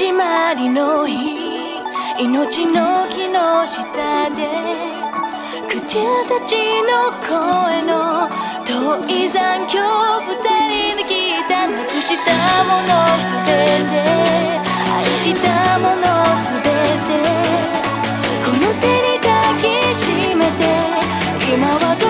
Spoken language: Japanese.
始まりの日。命の木の下で。口たちの声の遠い残響二人で聞いたなくしたものすべて。愛したものすべて。この手に抱きしめて。今はどこ